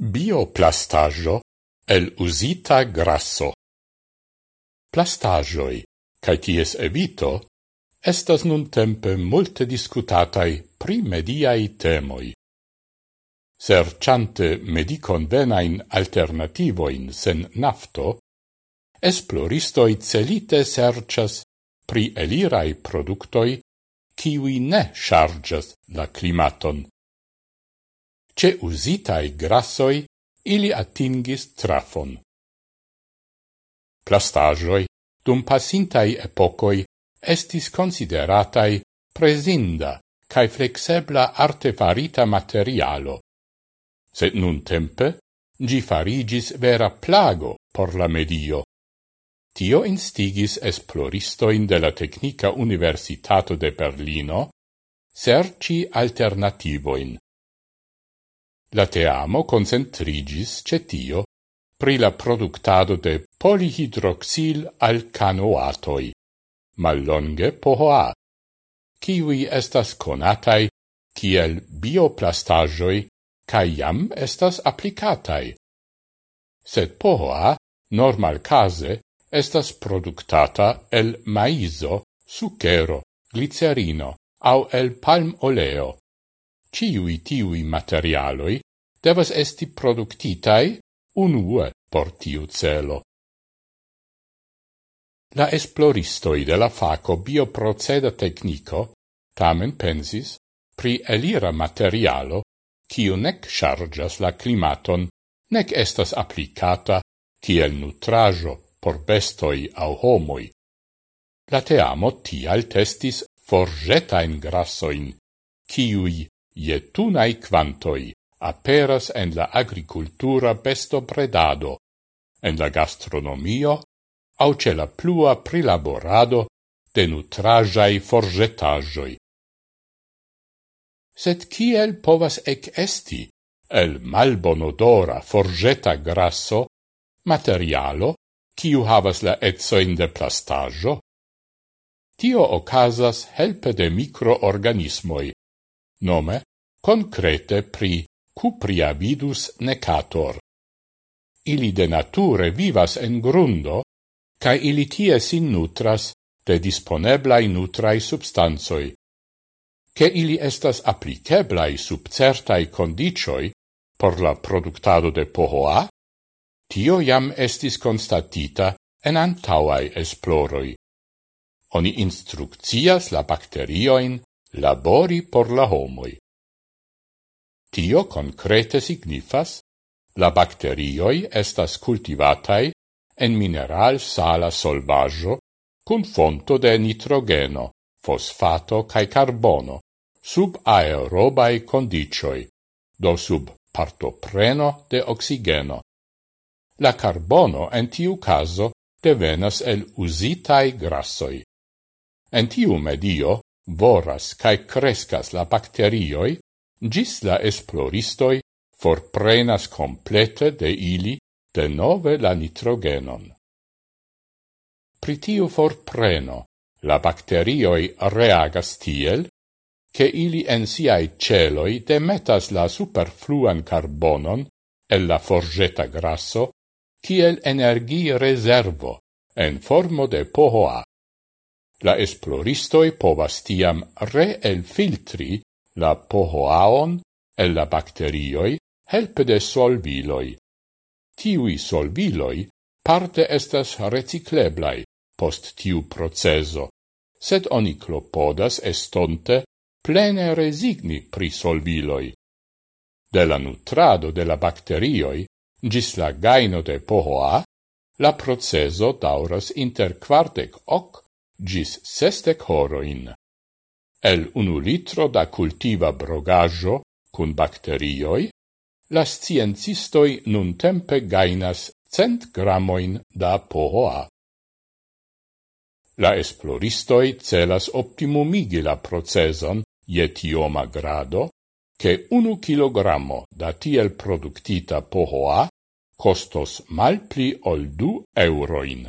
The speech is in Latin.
Bioplastaggio el usita grasso. Plastagioi, cae ties evito, estas nun tempe multe discutatai primediai temoi. Serciante mediconvenain alternativoin sen nafto, esploristoi celite sercias pri elirai productoi kiwi ne chargas la climaton ce usitai grassoi ili atingis trafon. Plastajoi dum passintai epocoi estis consideratai presinda cae flexebla artefarita materialo, sed nun tempe gi farigis vera plago por la medio. Tio instigis esploristoin de la Tecnica Universitato de Berlino serci alternativoin. La teamo concentrigis cetio pri la productado de polihidroxil alcanoatoi, mallonge pohoa, kiwi estas conatai kiel bioplastagioi cae jam estas applicatai. Sed pohoa, normal case, estas productata el maizo, sucero, glicerino, au el palm oleo, ciui tiui materialoi devas esti productitai unue por tiu celo. La esploristoi de la faco bioproceda tecnico tamen pensis pri elira materialo kiu nec chargas la climaton, nec estas applicata kiel nutrajo por bestoi au homoi. La teamo tial testis forgetain grassoin, ciui jetunai quantoi aperas en la agricultura bestobredado, en la gastronomio, au ce la plua prilaborado de nutrajai forgetagioi. Sed kiel povas ec esti el malbonodora forgeta grasso materialo kiu havas la etsoin de plastajo? Tio ocasas helpe de microorganismoi, nome concrete pri cupria vidus necator. Ili de nature vivas en grundo, ca ili tie sin nutras de disponeblai nutrai substanzoi. Che ili estas appliceblai sub certai condicioi por la productado de pohoa, tio jam estis constatita en antauai esploroi. Oni instruccias la bacterioin labori por la homoi. Tio concrete signifas, la bacterioi estas cultivatai en mineral sala solvaggio cun fonto de nitrogeno, fosfato cae carbono, sub aerobai condicioi, do sub partopreno de oxigeno. La carbono en tiu caso devenas el usitai grassoi. En tiu medio voras cae crescas la bacterioi gis la esploristoi forprenas complete de ili de nove la nitrogenon. Pritiu forpreno la bacterioi reagas tiel, che ili en siai celoi demetas la superfluan carbonon el la forgeta grasso kiel energi reservo en formo de POHOA. La esploristoi povas tiam re-elfiltri la pohoaon el la bacterioi helpe de solviloi. Tiui solviloi parte estas recicleblai post tiu proceso, sed oni clopodas estonte plene resigni pri solviloi. De la nutrado de la bacterioi gis la gaino de pohoa, la proceso dauras inter quartec hoc gis sestec horoin. El unu litro da cultiva brogaggio cun bacterioi, la sciencistoi nun tempe gainas cent gramoin da pohoa. La esploristoi celas optimumigi la proceson je tioma grado, che unu kilogrammo da tiel productita pohoa costos malpli ol du euroin.